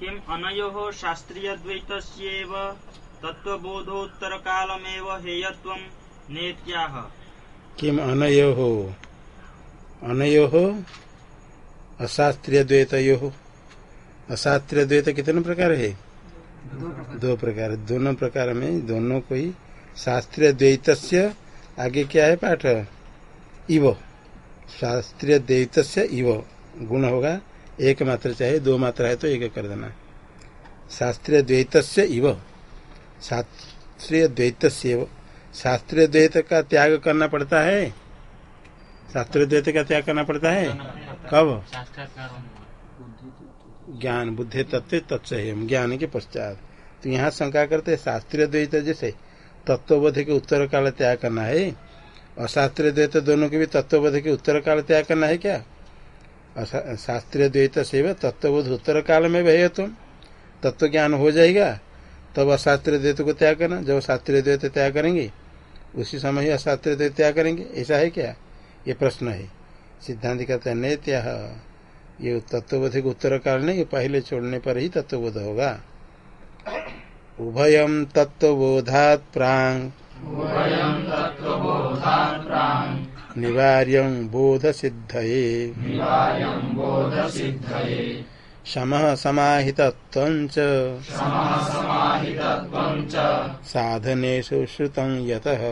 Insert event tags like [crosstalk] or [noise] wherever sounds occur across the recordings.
किम् अनयोः शास्त्रीयद्वैतस्यैव तत्त्वबोधोत्तरकालमेव हेयत्वं नेत्याह किम अनयो? अनयो? अशास्त्रीय द्वैत हो अशास्त्रीय द्वैत कितने प्रकार है? दो प्रकार दोनों प्रकार में दोनों को ही शास्त्रीय द्वैत आगे क्या है पाठ? इव। शास्त्रीय द्वैत इव। गुण होगा एक मात्र चाहे, दो मात्रा है तो एक कर देना शास्त्रीय द्वैत इव। शास्त्रीय द्वैत शास्त्रीय द्वैत का त्याग करना पड़ता है? शास्त्रीय द्वैत का त्याग करना पड़ता है? कब? ज्ञान, बुद्धि, तत्व तत्व ज्ञान के पश्चात। तो यहाँ शंका करते शास्त्रीय द्वैत जैसे तत्वबोध के उत्तर काल त्याग करना है? और शास्त्रीय द्वैत दोनों के भी तत्वबोध के उत्तर काल त्याग करना है क्या? शास्त्रीय द्वैत से तत्वबोध उत्तर काल में भय तुम तत्व ज्ञान हो जाएगा, तब अशास्त्रीय द्वैत को त्याग करना। जब शास्त्रीय द्वैत त्याग करेंगे, उसी समय ही अशास्त्रीय द्वैत त्याग करेंगे। ऐसा है क्या? ये प्रश्न है। सिद्धांत कहते हैं नहीं त्याग ये तत्वबोध के उत्तर काल नहीं पहले छोड़ने पर ही तत्वबोध होगा। उभयम तत्वबोधात प्रांग निवार्यं बोध सिद्धये शम समाहितत्वञ्च साधनेषु श्रुतं यतः।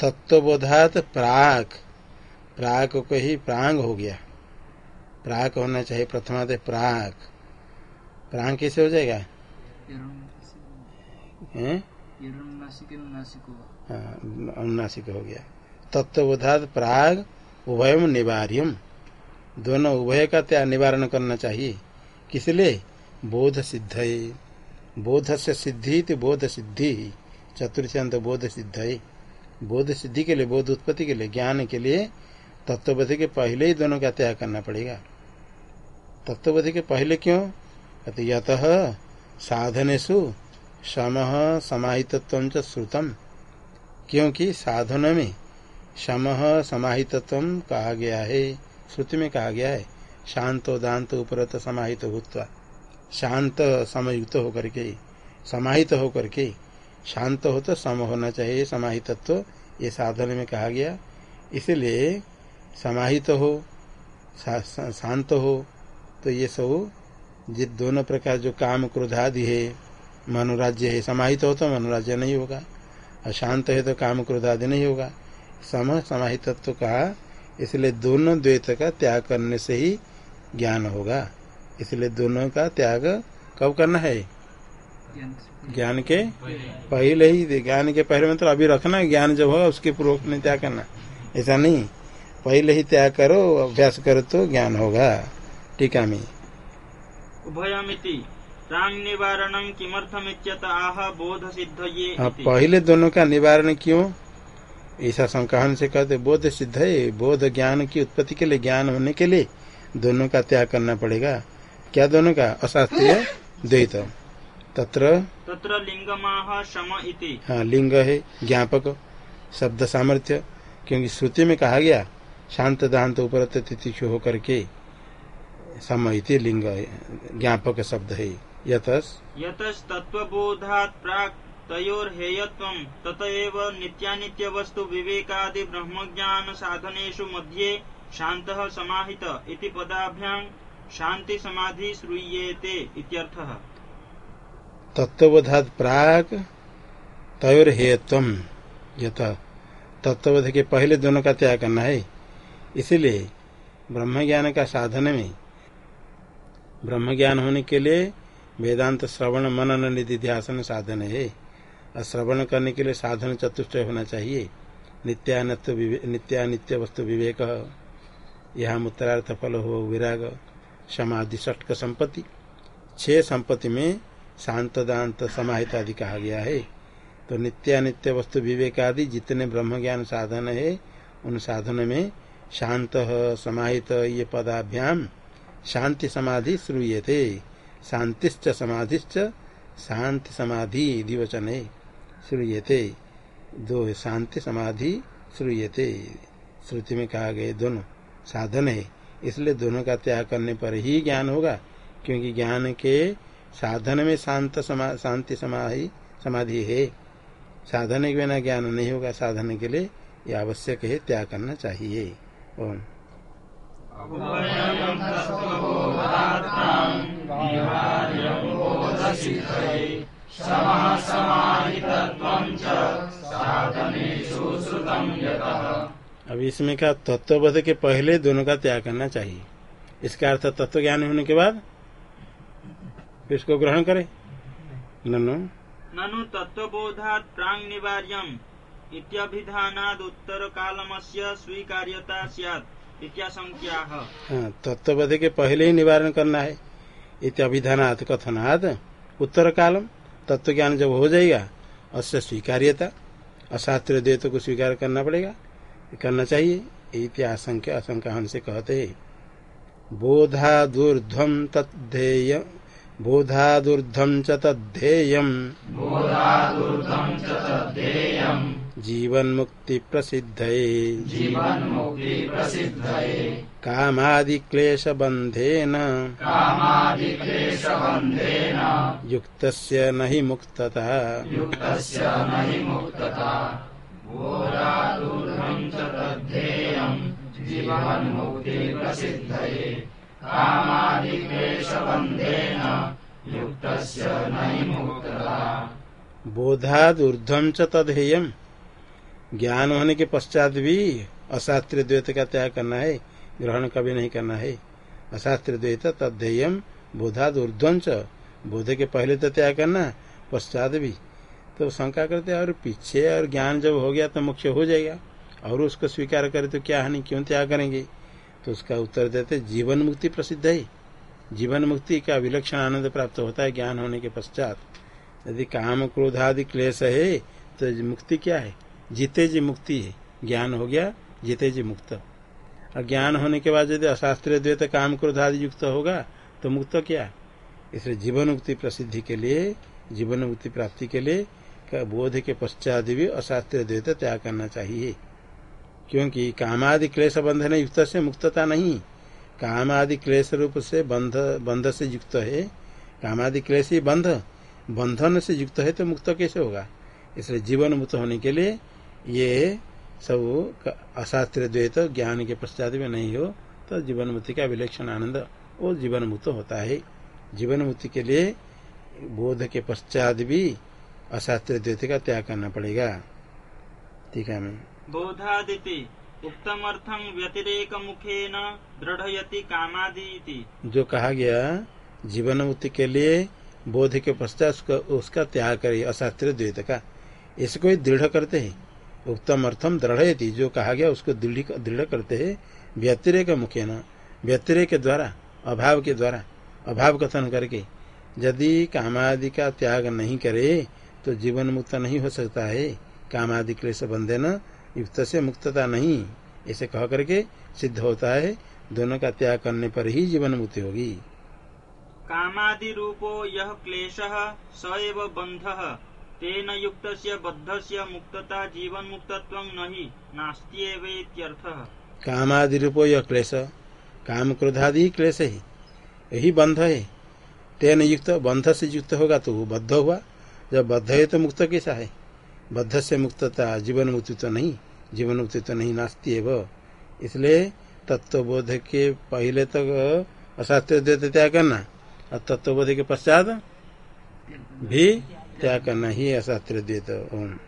तत्वबोधात प्राक। प्राक को ही प्रांग हो गया। प्राक होना चाहिए प्रथमात प्राक। प्रांग कैसे हो जाएगा? अनुनासिक हो गया। तत्वबोधात प्राग उभयम निवार्यम दोनों उभय का त्याग निवारण करना चाहिए। किस लिए? बोध सिद्ध बोध से सिद्धि तो बोध सिद्धि। चतुर्थ्यंत बोध सिद्ध बोध सिद्धि के लिए, बोध उत्पत्ति के लिए, ज्ञान के लिए तत्वबोधि के पहले ही दोनों का त्याग करना पड़ेगा। तत्वबोधि के पहले क्यों? कहते, यत साधनेशु सम समाहितत्व श्रुतम। क्योंकि साधन में सम समाहितत्व कहा गया है, श्रुति में कहा गया है, शांत दांत उपरत समाहित भूतवा। शांत समयुक्त होकर के, समाहित होकर के, शांत हो तो सम होना चाहिए, समाहितत्व, ये साधन में कहा गया। इसलिए समाहित हो शांत हो तो ये सब जिस दोनों प्रकार जो काम क्रोध आदि है, मनोराज्य है, समाहित हो तो मनोराज्य नहीं होगा। और शांत है तो काम क्रोध आदि नहीं होगा। सम समाहित तो कहा इसलिए दोनों द्वैत का त्याग करने से ही ज्ञान होगा। इसलिए दोनों का त्याग कब करना है? ज्ञान के पहले ही, ज्ञान के पहले मतलब अभी रखना ज्ञान जब होगा उसके पूर्वक में त्याग करना। ऐसा नहीं। पहले ही त्याग करो अभ्यास करो तो ज्ञान होगा। टीका में उभयमिति निवारणम किमर्थमित्यत आह बोध सिद्ध ये हाँ पहले दोनों का निवारण क्यों? ऐसा संकहन से कहते बोध सिद्ध है बोध ज्ञान की उत्पत्ति के लिए ज्ञान होने के लिए दोनों का त्याग करना पड़ेगा। क्या दोनों का? अशास्त्रीय द्वैत। तत्र? तत्र लिंगमाह शम इति। हाँ लिंग है ज्ञापक शब्द सामर्थ्य क्योंकि श्रुति में कहा गया शांत दांत ऊपर तिथिशु होकर के समय लिंग ज्ञापक शब्द है। यतस। यतस तत्वबोधात् प्राक तयोर्हेयत्वं ततएव नित्यानित्य वस्तु विवेकादि ब्रह्मज्ञान साधनेषु मध्ये शान्तः समाहित इति पदाभ्यां शांति समाधि श्रूयेते इत्यर्थः। तत्वबोधात् प्राक तयोर्हेयत्वम यथ तत्वबोध के पहले दोनों का त्याग करना है। इसलिए ब्रह्म ज्ञान का साधन में ब्रह्म ज्ञान होने के लिए वेदांत श्रवण मनन निधि ध्यान साधन है। और श्रवण करने के लिए साधन चतुष्ट होना चाहिए। नित्यानित्य नित्यानित्य वस्तु विवेक, यहाँ उत्तरार्थ फल हो, विराग, समाधि, षटक संपत्ति। छह संपत्ति में शांत, दांत, समाहित आदि कहा गया है। तो नित्यानित्य वस्तु विवेक आदि जितने ब्रह्म ज्ञान साधन है, उन साधन में शांत समाहित ये पदाभ्याम शांति समाधि श्रूये थे शांतिश्च समाधिश्च शांति समाधि दिवचन श्रूयते। दो शांति समाधि श्रूयते। श्रुति में कहा गए दोनों साधन है। इसलिए दोनों का त्याग करने पर ही ज्ञान होगा क्योंकि ज्ञान के साधन में शांत समा, शांति समाधि समाधि है। साधन के बिना ज्ञान नहीं होगा साधन के लिए यह आवश्यक है त्याग करना चाहिए। ओम। अब इसमें का तत्वबोध के पहले दोनों का त्याग करना चाहिए? इसका अर्थ तत्व ज्ञान होने के बाद? इसको ग्रहण करे। ननु। ननु तत्वबोधात् प्रांग निवार्यम इत्यभिधानाद उत्तर कालमस्य स्वीकार्यता स्यात् इत्याशंक्याः हाँ तत्वबोध के पहले ही निवारण करना है। इत अभिधानात कथनाद उत्तर कालम तत्व ज्ञान जब हो जाएगा अस्य स्वीकार्यता अशास्त्रीय द्वैत को स्वीकार करना पड़ेगा। करना चाहिए इति आशंका हमसे कहते हैं। बोधादूर्ध्वम तद्धेय बोधादूर्ध्वम च तद्धेयम जीवन मुक्ति प्रसिद्ध जीवन मुक्ति प्रसिद्धये कामादि क्लेश बंधेन कामादि क्लेश बंधेन युक्तस्य न हि मुक्तता। युक्तस्य न हि मुक्तता। च तद्धेयम् जीवन मुक्ति प्रसिद्धये कामादि क्लेश बंधेन युक्तस्य न हि मुक्तता। बोधाद च तदेयम। ज्ञान होने के पश्चात भी अशास्त्रीय द्वैत का त्याग करना है, ग्रहण कभी नहीं करना है। अशास्त्रीय द्वैत तद्धेयम बोधाद ऊर्ध्वम बोध के पहले तो त्याग करना, पश्चात भी। तो शंका करते और पीछे और ज्ञान जब हो गया तो मुख्य हो जाएगा। और उसको स्वीकार करे तो क्या हानि, क्यों त्याग करेंगे? तो उसका उत्तर देते जीवन मुक्ति प्रसिद्ध है। जीवन मुक्ति का विलक्षण आनंद प्राप्त होता है ज्ञान होने के पश्चात। यदि काम क्रोध आदि क्लेश है तो मुक्ति क्या है? जीते जी मुक्ति है। ज्ञान हो गया जीते जी मुक्त। और ज्ञान होने के बाद यदि अशास्त्रीय द्वैत काम क्रोध आदि युक्त होगा तो मुक्त क्या? इसलिए जीवन मुक्ति प्रसिद्धि के लिए, जीवन मुक्ति प्राप्ति के लिए बोध के पश्चात भी अशास्त्रीय द्वैत त्याग करना चाहिए। क्योंकि कामादि क्लेश बंधन युक्त से मुक्तता नहीं। काम आदि क्लेश रूप से बंध बंध से युक्त है। काम आदि क्लेश ही बंध। बंधन से युक्त है तो मुक्त कैसे होगा? इसलिए जीवन मुक्त होने के लिए ये सब अशास्त्रीय द्वैत ज्ञान के पश्चात में नहीं हो तो जीवन मुक्ति का विलक्षण आनंद वो जीवन मुक्त होता है। जीवन मुक्ति के लिए बोध के पश्चात भी अशास्त्रीय द्वैत का त्याग करना पड़ेगा। ठीक है मैं बोधादिति उक्तमर्थं व्यतिरेक मुखेन दृढ़यति कामादि इति जो कहा गया जीवन मुक्ति के लिए बोध के पश्चात उसका, उसका त्याग करे अशास्त्रीय द्वैत का। इसको ही दृढ़ करते हैं। उत्तम अर्थम दृढ़ जो कहा गया, उसको दृढ़ करते है। व्यतिरेक मुखे न व्यतिरेक द्वारा, अभाव के द्वारा, अभाव कथन करके। यदि कामादि का त्याग नहीं करे तो जीवन मुक्त नहीं हो सकता है। कामादि क्लेश बंधे न, युक्त से मुक्तता नहीं। ऐसे कह करके सिद्ध होता है, दोनों का त्याग करने पर ही जीवन मुक्ति होगी। कामादि रूपो यह क्लेशः स एव तेन युक्तस्य बद्धस्य मुक्तता जीवन मुक्तत्वं नहि इत्यर्थः। कामादि रूपो यह क्लेश, काम क्रोधादि क्लेश है, यही बंध है। तेन युक्त बंध से युक्त होगा तो बद्ध हुआ। जब बद्ध है तो मुक्त कैसा है? बद्ध से मुक्तता जीवन मुक्ति तो नहीं जीवन मुक्ति तो नहीं नास्ती है इसलिए तत्वबोध के पहले तक अशास्त्रीय द्वैत त्याग करना। और तत्वबोध के पश्चात भी त्याग करना ही अशास्त्रीय द्वैत ओम।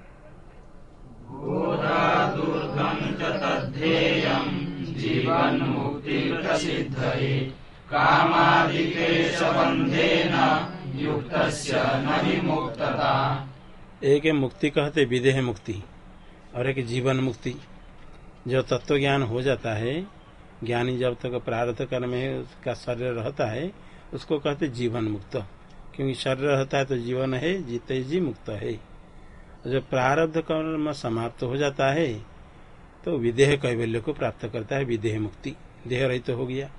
जीवन मुक्ति प्रसिद्धये युक्तस्य न हि एक है मुक्ति कहते विदेह मुक्ति। और एक जीवन मुक्ति। जो तत्व ज्ञान हो जाता है ज्ञानी जब तक प्रार्थ कर्म में उसका शरीर रहता है उसको कहते जीवन मुक्त। क्योंकि शरीर रहता है तो जीवन है, जीते जी मुक्त है। जब प्रारब्ध कर्म समाप्त हो जाता है तो विदेह कैवल्य को प्राप्त करता है विदेह मुक्ति। देह रहित तो हो गया।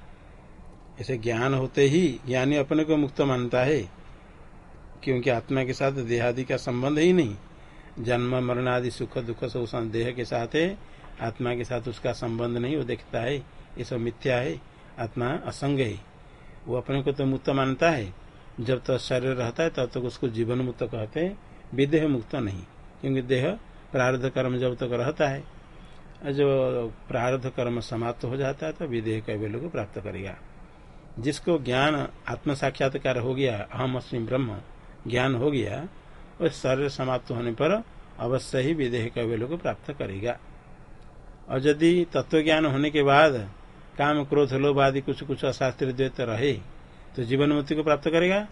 ऐसे ज्ञान होते ही ज्ञानी अपने को मुक्त मानता है, क्योंकि आत्मा के साथ देहादि का संबंध ही नहीं। जन्म, मरण आदि सुख, दुख सब देह के साथ है। आत्मा के साथ उसका संबंध नहीं, वो देखता है, ये सब मिथ्या है। आत्मा असंग है। वो अपने को तो मुक्त मानता है। जब तक तो शरीर रहता है, तब तक तो उसको जीवन मुक्त कहते हैं। विदेह मुक्त नहीं, क्योंकि देह प्रारब्ध कर्म जब तक तो रहता है जो प्रारब्ध कर्म समाप्त हो जाता है तो विदेह कैवल्य को प्राप्त करेगा। जिसको ज्ञान आत्म साक्षात्कार हो गया, अहम अस्मी ब्रह्म, ज्ञान हो गया उस शरीर समाप्त होने पर अवश्य ही विदेह कैवल्य को प्राप्त करेगा। और यदि तत्व ज्ञान होने के बाद काम, क्रोध, लोभ आदि कुछ कुछ अशास्त्रीय द्वैत रहे तो जीवन मुक्ति को प्राप्त करेगा?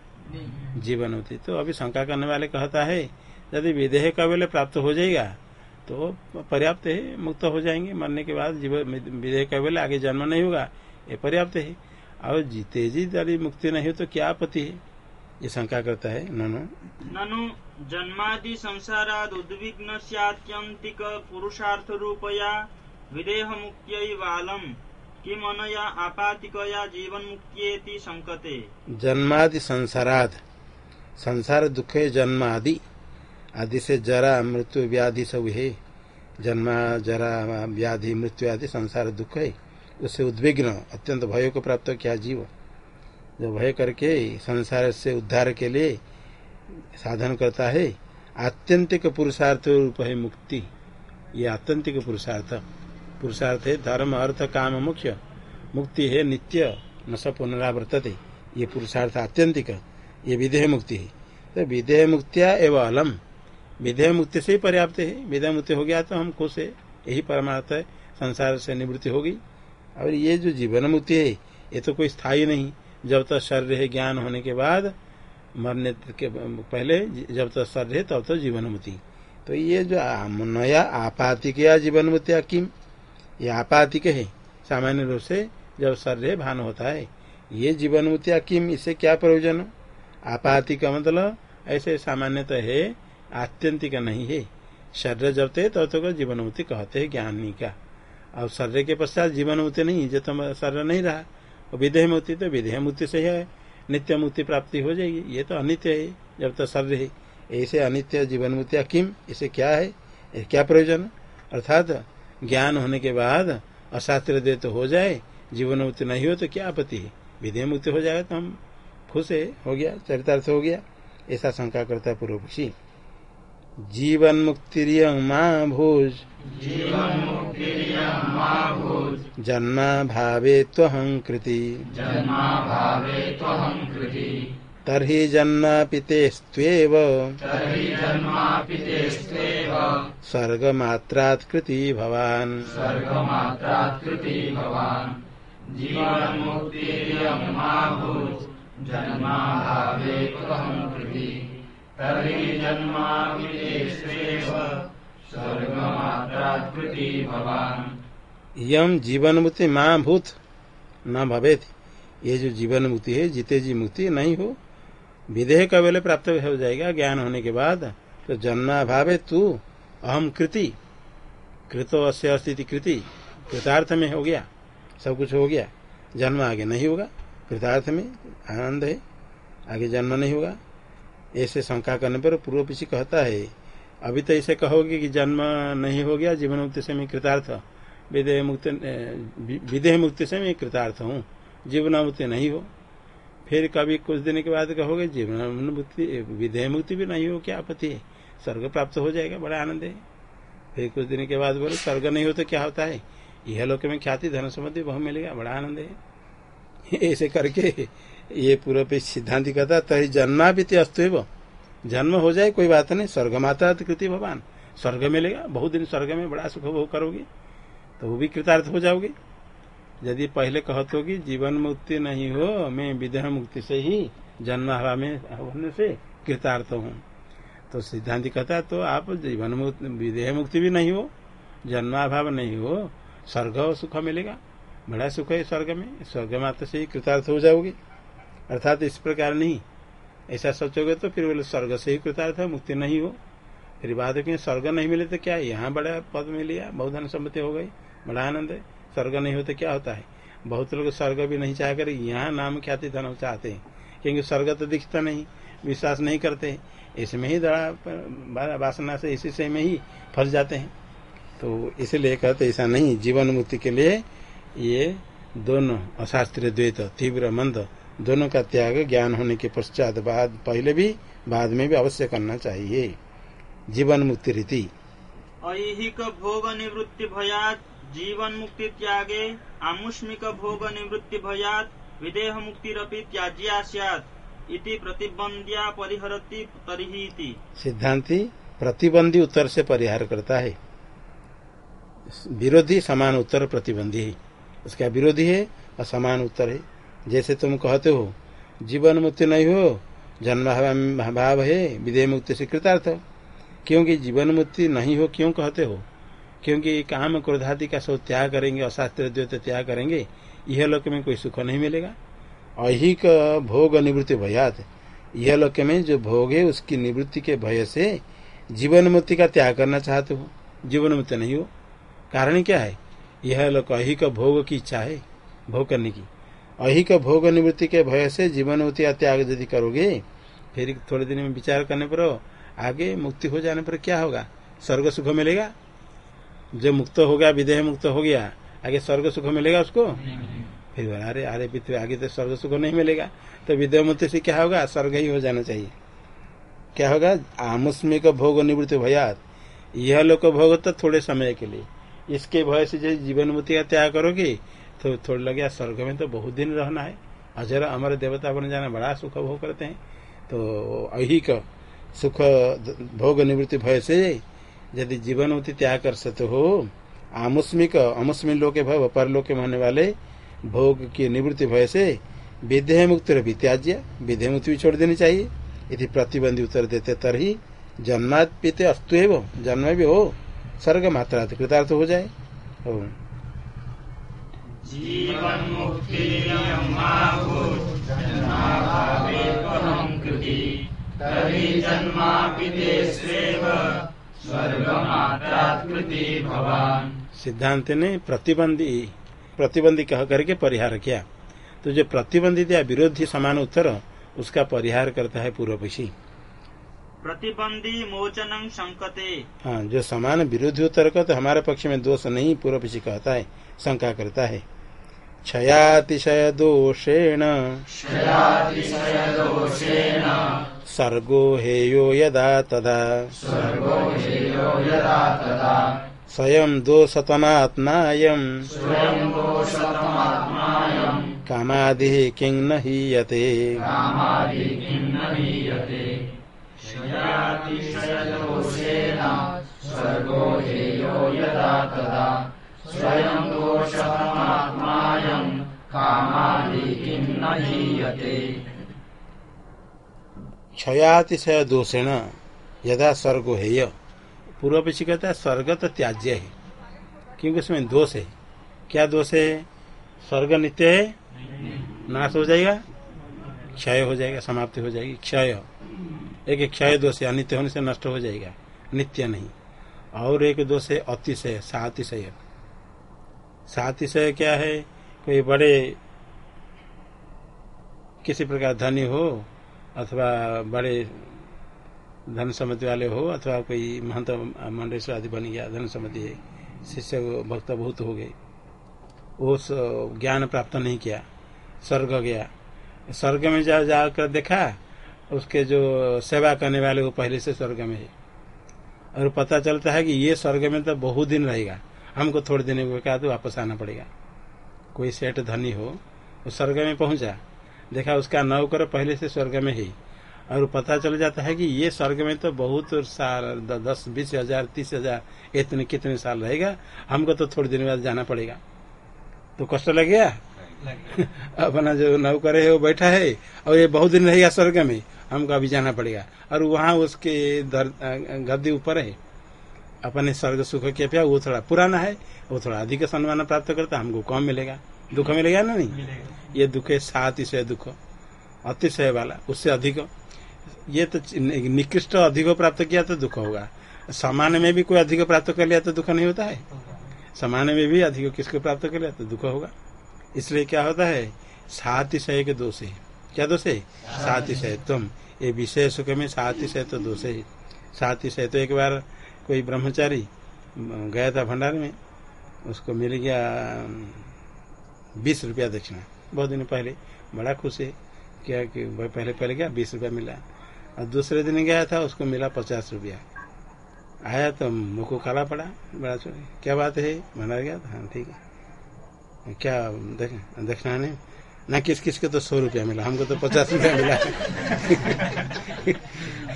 जीवन मुक्ति तो अभी शंका करने वाले कहता है यदि विदेह कैवल्य प्राप्त हो जाएगा तो पर्याप्त है मुक्त हो जाएँगे। मरने के बाद जीवन विदेह कैवल्य आगे जन्म नहीं होगा ये पर्याप्त है। और जीते जी यदि मुक्ति नहीं हो तो क्या आपत्ति है? ये शंका करता है ननु। ननु जन्मादि संसाराद उद्विग्न सत्यंतिक पुरुषार्थ रूपया विदेह मुक्त वालम किम अनया जीवन मुक्त्येति संकते। जन्मादि संसाराद संसार दुख है जन्म आदि आदि से जरा मृत्यु व्याधि सब है। जन्म, जरा, व्याधि, मृत्यु आदि संसार दुख है। उससे उद्विग्न, अत्यंत भय को प्राप्त किया जीव। जो भय करके संसार से उद्धार के लिए साधन करता है, आत्यंतिक पुरुषार्थ रूप है मुक्ति। ये आत्यंतिक पुरुषार्थ। पुरुषार्थ है धर्म अर्थ काम मुख्य मुक्ति है नित्य, न स पुनरावर्तते ये पुरुषार्थ आत्यंतिक, ये विधेय मुक्ति है। तो विधेय मुक्तिया एवं अलम। विधेय मुक्ति से ही पर्याप्त है। विधेय मुक्ति हो गया तो हम खुश है। यही परमार्थ है। संसार से निवृत्ति होगी। और ये जो जीवन मुक्ति है, ये तो कोई स्थायी नहीं। जब तक शरीर है ज्ञान होने के बाद, मरने के पहले जब तक शरीर है, तब तो जीवन मुक्ति। तो ये जो नया आपातिक या जीवन मुक्ति किम? ये आपातिक है। सामान्य रूप से जब शरीर भान होता है, ये जीवन मुक्ति किम इससे क्या प्रयोजन? आपातिक मतलब ऐसे सामान्यतः है, आत्यंतिक नहीं है। शरीर जब तक तब तक जीवन मुक्ति कहते हैं ज्ञानी का। और शरीर के पश्चात जीवन मुक्ति नहीं जब तो शरीर नहीं रहा। और विधेय मुक्ति तो विदेह मुक्ति से है नित्य मुक्ति प्राप्ति हो जाएगी। ये तो अनित्य है, जब तक शरीर है। ऐसे अनित्य जीवन मुक्ति किम, इसे क्या है? क्या प्रयोजन? अर्थात ज्ञान होने के बाद अशास्त्र दे तो हो जाए जीवन मुक्ति नहीं हो तो क्या आपत्ति है? विधेय मुक्ति हो जाएगा तो हम खुश है हो गया चरितार्थ हो गया। ऐसा शंका करता है पूर्व पक्षी जीवन मुक्ति माँ भूज जन्मा भावे त्वहं कृति। तर्हि जन्मापितेस्त्वेव। स्वर्गमात्रात् कृति भवान् यम जीवन मुक्ति माँ भूत न भवे ये जो जीवन मुक्ति है जीते जी मुक्ति नहीं हो विधेय का वेले प्राप्त हो जाएगा ज्ञान होने के बाद। तो जन्मा भावे तू, अहम कृति। कृतो अस्य अस्थिति कृति। कृतार्थ में हो गया। सब कुछ हो गया। जन्म आगे नहीं होगा। कृतार्थ में आनंद है। आगे जन्म नहीं होगा। ऐसे शंका करने पर पूर्व पीछे कहता है, अभी तो ऐसे कहोगे कि जन्म नहीं हो गया, जीवन मुक्ति से मैं कृतार्थ। विदेह मुक्ति विदेह मुक्ति से मैं कृतार्थ हूँ। जीवन मुक्ति नहीं हो। फिर कभी कुछ दिन के बाद कहोगे जीवन मुक्ति विदेह मुक्ति भी नहीं हो, क्या आपत्ति है? स्वर्ग प्राप्त हो जाएगा, बड़ा आनंद है। फिर कुछ दिन के बाद बोले, स्वर्ग नहीं हो तो क्या होता है? यह लोक में ख्याति, धन संबंधी बहु मिलेगा, बड़ा आनंद है। [laughs] ऐसे करके ये पूर्व पे सिद्धांत कहता तरी जन्मा भी अस्तु जन्म हो जाए, कोई बात नहीं, स्वर्ग माता कृति भगवान। स्वर्ग मिलेगा, बहुत दिन स्वर्ग में बड़ा सुख भोग करोगे तो वो भी कृतार्थ हो जाओगे। यदि पहले कहते हो कि जीवन मुक्ति नहीं हो, मैं विदेह मुक्ति से ही जन्म हवा में होने से कृतार्थ हूँ। तो सिद्धांत कहता तो आप जीवन मुक्ति, विदेह मुक्ति भी नहीं हो, जन्माभाव नहीं हो, स्वर्ग सुख मिलेगा। बड़ा सुख है स्वर्ग में, स्वर्ग मात्र से ही कृतार्थ हो जाओगे। अर्थात इस प्रकार नहीं। ऐसा सोचोगे तो फिर बोले, स्वर्ग से ही कृतार्थ है, मुक्ति नहीं हो। फिर बाद में स्वर्ग नहीं मिले तो क्या? यहाँ बड़ा पद मिल गया बहुधन सम्मति हो गई, बड़ा आनंद है। स्वर्ग नहीं हो तो क्या होता है? बहुत लोग स्वर्ग भी नहीं चाह कर यहाँ नाम ख्याति धन चाहते हैं, क्योंकि स्वर्ग तो दिखता नहीं, विश्वास नहीं करते। इसमें ही दड़ा वासना से इसी से में ही फंस जाते हैं। तो इसलिए कहते ऐसा नहीं, जीवन मुक्ति के लिए ये दोनों अशास्त्रीय द्वैत, तीव्र, मंद, दोनों का त्याग ज्ञान होने के पश्चात बाद, पहले भी, बाद में भी अवश्य करना चाहिए। जीवन मुक्ति रीति। ऐहिक भोग निवृत्ति भयात। जीवन मुक्ति त्यागे आमुष्मिक भोग निवृत्ति भयात विदेह मुक्तिरपि इति प्रतिबंध्या परिहरति इति। सिद्धांति प्रतिबंधी उत्तर से परिहार करता है। विरोधी समान उत्तर प्रतिबंधी है। उसका विरोधी है और समान उत्तर है। जैसे तुम कहते हो, जीवन मुक्ति नहीं हो जन्म भाव है, विदेह मुक्ति से कृतार्थ क्योंकि जीवन मुक्ति नहीं हो, क्यों कहते हो? क्योंकि काम क्रोधादि का सब त्याग करेंगे, अशास्त्र द्वैत त्याग करेंगे यह लोक में कोई सुख नहीं मिलेगा। अहिक भोग निवृत्ति भयात। यह लोक में जो भोग है, उसकी निवृत्ति के भय से जीवन मुक्ति का त्याग करना चाहते हो। जीवन मुक्ति नहीं हो। कारण क्या है? यह लोक अहिक भोग की इच्छा है, भोग करने की। अहिक भोग निवृत्ति के भय से जीवन मुक्ति का त्याग यदि करोगे, फिर थोड़े दिन में विचार करने पर आगे मुक्ति हो जाने पर क्या होगा? स्वर्ग सुख मिलेगा? जो मुक्त हो गया विदेह मुक्त हो गया आगे स्वर्ग सुख मिलेगा उसको? फिर बोला अरे अरे पितृ आगे तो स्वर्ग सुख नहीं मिलेगा। तो विदेह मुक्ति से क्या होगा? स्वर्ग ही हो जाना चाहिए। क्या होगा? आमुस्मिक भोग निवृत्ति भयात यह लोग भोग तो थोड़े समय के लिए। इसके भय से जो जीवन मुक्ति का त्याग करोगे तो थोड़ा लगे स्वर्ग में तो बहुत दिन रहना है। अजर अमर देवता बन जाना बड़ा सुख भोग करते हैं। तो अहिक सुख भोग निवृत्ति भय से यदि जीवन मुक्ति त्याग कर सकते हो आमुस्मिक अमुस्मिक लोग के भय परलोक के होने वाले भोग की निवृत्ति भय से विधेय मुक्त भी त्याज्य विधेय मुक्ति भी छोड़ देनी चाहिए। यदि प्रतिबंधी उत्तर देते तरही, जन्मात पीते अस्तु एवं, जन्म भी हो, सर्ग मात्रा कृतार्थ हो जाए। जीवन मुक्ति सिद्धांत ने प्रतिबंधी प्रतिबंधी कह करके परिहार किया। तो जो प्रतिबंधित या विरोधी समान उत्तर उसका परिहार करता है पूर्व पक्षी प्रतिबंधी मोचन संकते हाँ जो समान विरोधी उत्तर का तो हमारे पक्ष में दोष नहीं पूर्व पक्षी कहता है शंका करता है। क्षयातिशय दोषेण। सर्गो हेयो यदा तदा। स्वयं दोषतनात्नायम् कामादि किं न हीयते। स्वर्गो हेयो यदा तदा। स्वयं कामादि किं न हीयते। क्षयातिशय दोषेण, यदा स्वर्ग हेय। पूर्व पीछे कहता है स्वर्ग तो त्याज्य है। क्योंकि उसमें दोष है? क्या दोष है? स्वर्ग नित्य है? नाश हो जाएगा? क्षय हो जाएगा, समाप्ति हो जाएगी। क्षय। एक क्षय दोष है, अनित्य होने से नष्ट हो जाएगा। नित्य नहीं। और एक दोष है, अतिशय, सातिशय। सातिशय क्या है? कोई बड़े किसी प्रकार धनी हो अथवा बड़े धन सम्मति वाले हो, अथवा कोई महंत मंडेश्वर आदि बन गया धन सम्मति है शिष्य भक्त बहुत हो गए। वो ज्ञान प्राप्त नहीं किया, स्वर्ग गया। स्वर्ग में जा, जाकर देखा, उसके जो सेवा करने वाले वो पहले से स्वर्ग में है। और पता चलता है कि ये स्वर्ग में तो बहुत दिन रहेगा। हमको थोड़े दिन के बाद वापस आना पड़ेगा। कोई सेठ धनी हो, वो स्वर्ग में पहुँचा देखा उसका नौकर पहले से स्वर्ग में ही। और पता चल जाता है कि ये स्वर्ग में तो बहुत साल दस, बीस हज़ार, तीस हज़ार, इतने, कितने साल रहेगा। हमको तो थोड़े दिन बाद जाना पड़ेगा। तो कष्ट लग गया? [laughs] अपना जो नौकर है, वो बैठा है, और ये बहुत दिन रहेगा स्वर्ग में। हमको अभी जाना पड़ेगा। और वहाँ उसके गद्दी ऊपर है। अपने स्वर्ग सुख के पे वो थोड़ा पुराना है, वो थोड़ा अधिक सम्मान प्राप्त करता, हमको कम मिलेगा। दुख मिलेगा ना नहीं? ये दुख है सातिशय दुख अतिशय वाला, उससे अधिक। ये तो निकृष्ट अधिक प्राप्त किया तो दुख होगा। सामान्य में भी कोई अधिक प्राप्त कर लिया तो दुख नहीं होता है। सामान्य में भी अधिक किसको प्राप्त कर लिया तो दुख होगा। इसलिए क्या होता है? सातिशय के दोष है। क्या दोष है? सातिशय तुम। ये विषय सुख में सातिशय तो दोष है। सातिशय तो एक बार कोई ब्रह्मचारी गया था भंडार में, उसको मिल गया बीस रुपया दक्षिणा। बहुत दिन पहले। बड़ा खुश है क्या कि भाई पहले पहले गया बीस रुपया मिला। और दूसरे दिन गया था, उसको मिला पचास रुपया। आया तो मुख को काला पड़ा, बड़ा चोरी। क्या बात है? भंडार गया था। हाँ ठीक है। क्या दक्षिणा ने ना किस किस को तो सौ रुपया मिला, हमको तो पचास रुपया मिला।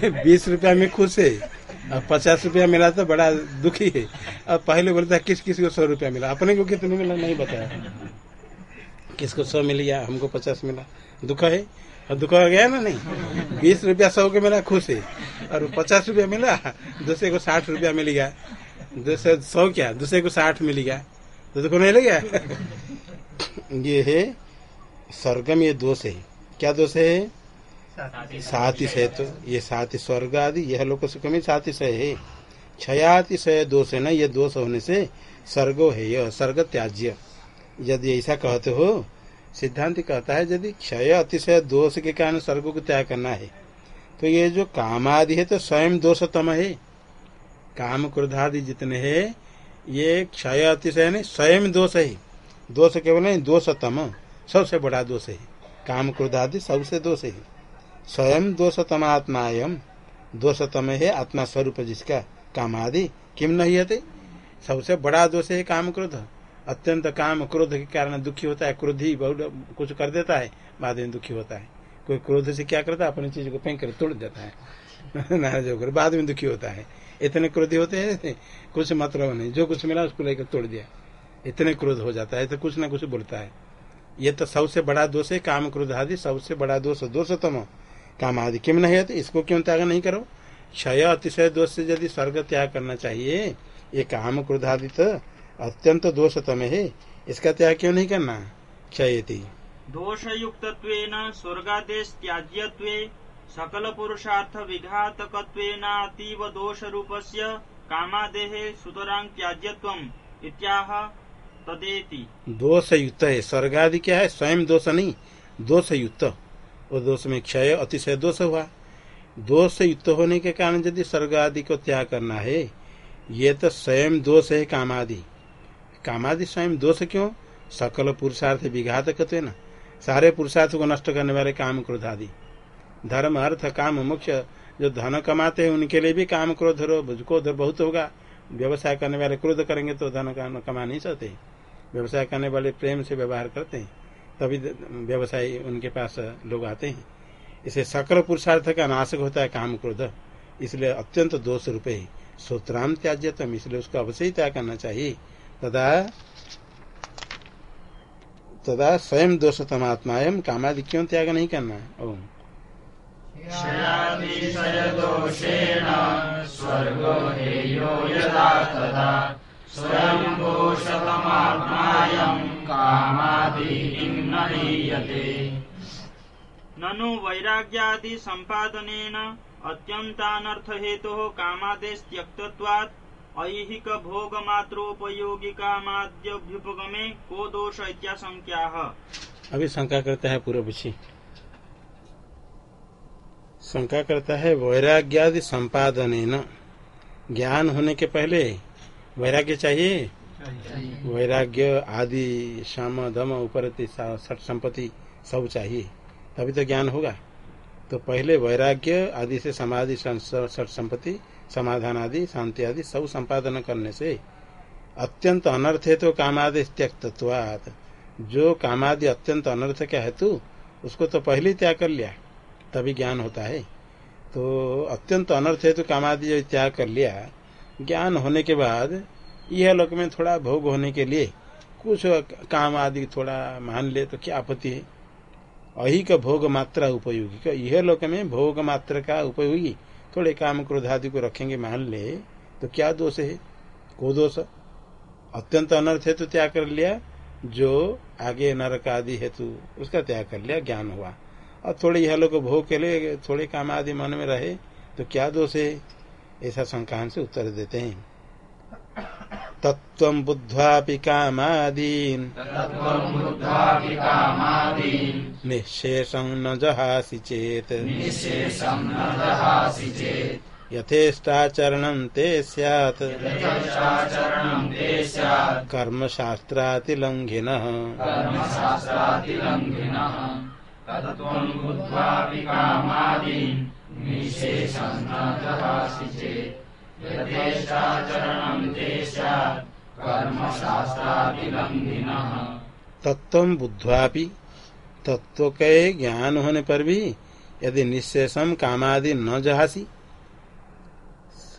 [laughs] बीस रुपया में खुश है। और पचास रुपया मिला तो बड़ा दुखी है। अब पहले बोलता, किस किस को सौ रुपया मिला? अपने को कितने मिला, नहीं बताया। किसको सौ मिल गया हमको पचास मिला? दुख है? और दुख हो गया ना नहीं? बीस रुपया सौ के मिला, खुश है। और पचास रुपया मिला, दूसरे को साठ रुपया मिल गया। दूसरे सौ क्या? दूसरे को साठ मिल गया। तो दुख नहीं लग ये है, स्वर्गम ये दोष है। क्या दोष है? सातिशय तो ये साति स्वर्ग आदि, यह लोक सुख में सातिशय है। क्षयातिशय दोष है ना? ये दोष होने से स्वर्गो है यह, स्वर्ग त्याज्य। यदि ऐसा कहते हो, सिद्धांत कहता है, यदि क्षय अतिशय दोष के कारण स्वर्ग को त्याग करना है तो ये जो काम आदि है तो स्वयं दोषतम है। काम क्रोधादि जितने है, ये क्षय अतिशय नहीं, स्वयं दोष है। दोष केवल नहीं, दोषतम। सबसे बड़ा दोष है। काम क्रोधादि सबसे दोष है। स्वयं दोषतम आत्मायम दोषतम है आत्मा स्वरूप जिसका काम आदि किम नहीं है सबसे बड़ा दोष है काम क्रोध। अत्यंत काम क्रोध के कारण दुखी होता है, क्रोध बहुत कुछ कर देता है, बाद में दुखी होता है। कोई क्रोध से क्या करता है, अपनी चीज़ को फेंक कर तोड़ देता है। [laughs] नाराज़ होकर बाद में दुखी होता है। इतने क्रोधी होते हैं, कुछ मतलब नहीं। जो कुछ मिला, उसको लेकर तोड़ दिया। इतने क्रोध हो जाता है तो कुछ ना कुछ बोलता है। ये तो सबसे बड़ा दोष है, काम क्रोध आदि, सबसे बड़ा दोष, दोषतम काम आदि। किम नहीं है इसको क्यों त्याग नहीं करो? क्षय अतिशय दोष से यदि स्वर्ग त्याग करना चाहिए, ये काम क्रोध आदि तो अत्यंत दोषतम है। इसका त्याग क्यों नहीं करना? क्षय दोष युक्त स्वर्गादेश त्याज्य सकल पुरुषार्थ विघातकत्वेनातीव दोष रूपस्य कामादेहे सुतरां त्याज्यत्वम इत्याह तदेति। दोष युक्त है। स्वर्ग आदि क्या है? स्वयं दोष नहीं। दोष युक्त वो दोष में क्षय अतिशय दोष हुआ। दोष युक्त होने के कारण यदि स्वर्ग आदि को त्याग करना है ये तो स्वयं दोष है कामादि। कामादि स्वयं दोष क्यों? सकल पुरुषार्थ विघात कहते ना सारे पुरुषार्थ को नष्ट करने वाले काम क्रोध आदि धर्म, अर्थ, काम मुख्य जो धन कमाते हैं, उनके लिए भी काम क्रोध क्रोध बहुत होगा। व्यवसाय करने वाले क्रोध करेंगे तो धन कमा नहीं सकते। व्यवसाय करने वाले प्रेम से व्यवहार करते हैं, तभी व्यवसाय उनके पास लोग आते हैं। इसे सकल पुरुषार्थ का नाशक होता है काम क्रोध। इसलिए अत्यंत दोष रूपे सूत्राम त्याज्यतम, इसलिए उसको अवश्य त्याग करना चाहिए। तदा तदा स्वयं दोषतमात्मा कामादि क्यों त्याग नहीं करना ओम। स्वर्गो हेयो यदा तदा स्वयं ननु वैराग्यादि संपादनेन अत्यंतानर्थ हेतु कामादेश त्यक्तत्वात् ऐहिक भोग मात्रोपयोगिकामाद्यभ्युपगमे को दोष इत्याशंक्या अभी शंका करता है पूर्व पक्षी। शंका करता है वैराग्यादि संपादन ज्ञान होने के पहले वैराग्य चाहिए? वैराग्य आदि श्याम धम ऊपर सठ संपत्ति सब चाहिए। तभी तो ज्ञान होगा। तो पहले वैराग्य आदि से समाधि सठ संपत्ति समाधान आदि शांति आदि सब संपादन करने से अत्यंत अनर्थ है तो कामादि त्यक्तत्वात। जो कामादि अत्यंत अनर्थ का हेतु, उसको तो पहले त्याग कर लिया, तभी ज्ञान होता है। तो अत्यंत अनर्थ है तो कामादि त्याग कर लिया, ज्ञान होने के बाद यह लोक में थोड़ा भोग होने के लिए कुछ काम आदि थोड़ा मान ले तो क्या आपत्ति है? अहिक भोग मात्रा उपयोगी। यह लोक में भोग मात्र का उपयोगी थोड़े काम क्रोध आदि को रखेंगे मान ले तो क्या दोष है? को दोष? अत्यंत अनर्थ हेतु त्याग कर लिया, जो आगे नरक आदि हेतु, उसका त्याग कर लिया, ज्ञान हुआ। और थोड़े यह लोग भोग के लिए, थोड़े काम आदि मन में रहे तो क्या दोष है? ऐसा शंका से उत्तर देते हैं। तत्त्वं बुद्ध्वापि कामादीन्। निःशेषं न जहासि चेत्। यथेष्टाचरणं ते स्यात्। कर्मशास्त्रातिलङ्घिनः। निःशेषम् न चेत्। तत्व बुद्ध्वापि तत्व के ज्ञान होने पर भी यदि निशेषम कामादि न जहासी,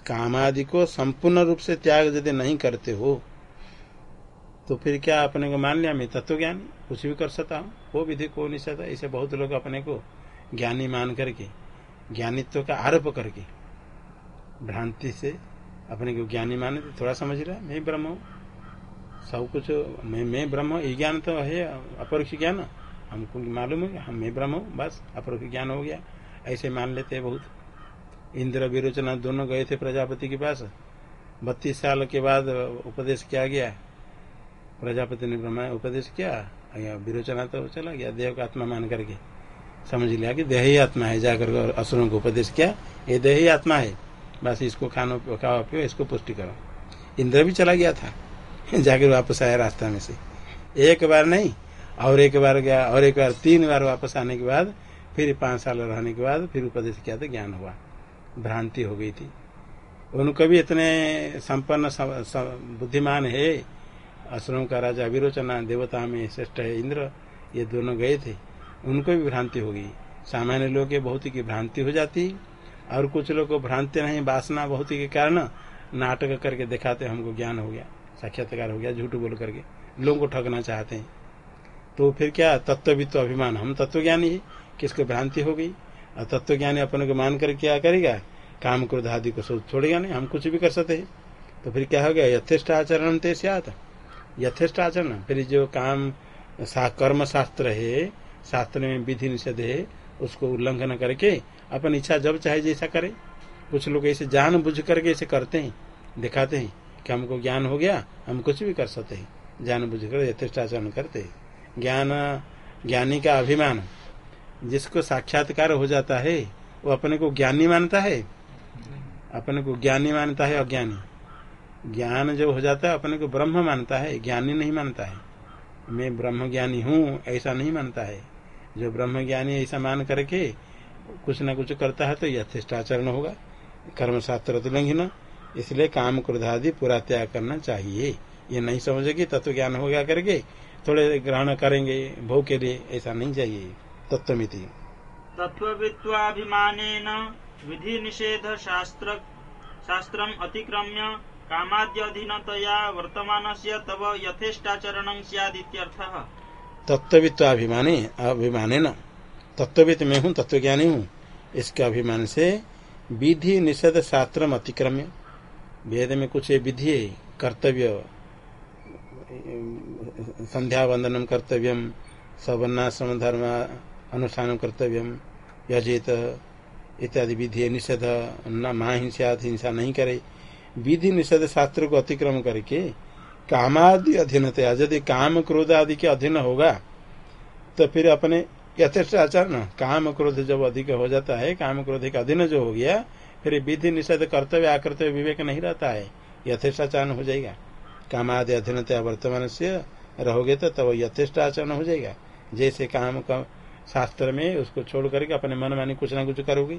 कामादि को संपूर्ण रूप से त्याग यदि नहीं करते हो तो फिर क्या अपने को मान लिया? मैं तत्व ज्ञान कुछ भी कर सकता हूँ। वो विधि को सकता ऐसे बहुत लोग अपने को ज्ञानी मान करके, ज्ञानित्व का आरोप करके भ्रांति से, अपने को ज्ञानी माने तो थोड़ा समझ रहा मैं ब्रह्म हूँ। सब कुछ, मैं मैं ब्रह्म ये ज्ञान तो है, अपरोक्ष ज्ञान। हमको मालूम है, हम, मैं ब्रह्म हूँ, बस अपरोक्ष ज्ञान हो गया। ऐसे मान लेते हैं बहुत। इंद्र विरोचना दोनों गए थे प्रजापति के पास। बत्तीस साल के बाद उपदेश किया गया। प्रजापति ने ब्रह्मा उपदेश किया। विरोचना तो चला गया, देह का आत्मा मान करके। समझ लिया कि देह ही आत्मा है, जाकर असुरों को उपदेश किया। ये देह ही आत्मा है। बस इसको खानो, खाओ, पियो, इसको पुष्टि करो। इंद्र भी चला गया था। [laughs] जाकर वापस आया रास्ता में से। एक बार नहीं, और एक बार गया, और एक बार, तीन बार वापस आने के बाद, फिर पाँच साल रहने के बाद, फिर उपदेश किया तो ज्ञान हुआ। भ्रांति हो गई थी। उनको भी इतने संपन्न बुद्धिमान है। असुरों का राजा विरोचना, देवता में श्रेष्ठ है इंद्र, ये दोनों गए थे। उनको भी भ्रांति हो गई। सामान्य लोग बहुत की भ्रांति हो जाती। और कुछ लोग को भ्रांति नहीं, वासना बहुत के कारण नाटक करके दिखाते हमको ज्ञान हो गया, साक्षात्कार हो गया, झूठ बोल करके, लोगों को ठगना चाहते हैं। तो फिर क्या, तत्ववित्त तो अभिमान, हम तत्व ज्ञानी है, किसको भ्रांति हो गई? और तत्व ज्ञानी अपने को मान कर क्या करेगा? काम क्रोध आदि को सोच छोड़ेगा नहीं, हम कुछ भी कर सकते हैं। तो फिर क्या हो गया, यथेष्ट आचरण ते यथेष्ट आचरण, फिर जो काम कर्म शास्त्र है, शास्त्र में विधि निषेध है, उसको उल्लंघन करके अपन इच्छा जब चाहे जैसा करे। कुछ लोग ऐसे जान बुझ करके ऐसे करते हैं, दिखाते हैं कि हमको ज्ञान हो गया, हम कुछ भी कर सकते हैं। जान बुझ कर यथेष्टाचरण करते ज्ञान, ज्ञानी का अभिमान, जिसको साक्षात्कार हो जाता है, वो अपने को ज्ञानी मानता है। अपने को ज्ञानी मानता है अज्ञानी। ज्ञान जो हो जाता है, अपने को ब्रह्म मानता है, ज्ञानी नहीं मानता है। मैं ब्रह्म ज्ञानी हूँ, ऐसा नहीं मानता है। जो ब्रह्म ज्ञानी ऐसा मान करके कुछ न कुछ करता है तो यथेष्टाचरण होगा। कर्म शास्त्र तो न। इसलिए काम क्रोध आदि पूरा त्याग करना चाहिए। ये नहीं समझेगी तत्व ज्ञान हो गया करके थोड़े ग्रहण करेंगे भोग के लिए ऐसा नहीं चाहिए। तत्वमिति। तत्वित्वाभिमान विधि निषेध शास्त्र शास्त्रम अतिक्रम्य कामाद्यधीनतया वर्तमान से तब यथेष्टाचरण सियादित्यर्थः। तत्वित्वाभिमाने अभिमाने न तत्वित में हूँ, तत्वज्ञानी हूँ। इसके अभिमान से विधि निषेध शास्त्र अतिक्रम्य। वेद में कुछ विधि कर्तव्य, संध्या वंदनम कर्तव्यम सवर्णाश्रम धर्म अनुष्ठान कर्तव्यम, यजित इत्यादि विधि निषेध, न माँ हिंसा हिंसा नहीं करे। विधि निषेध शास्त्र को अतिक्रम करके कामादि अधीनता यदि काम क्रोध आदि के अधीन होगा तो फिर अपने यथेष्ट आचरण। काम क्रोध जब अधिक हो जाता है काम क्रोध का अधीन जो हो गया, फिर विधि निषेध, कर्तव्य आकर्तव्य विवेक नहीं रहता है। यथेष्टाचरण हो जाएगा। कामादि अधीनता वर्तमान से रहोगे तो तब यथेष्ट आचरण हो जाएगा। जैसे काम का शास्त्र में उसको छोड़ करके अपने मन मानी कुछ ना कुछ करोगे।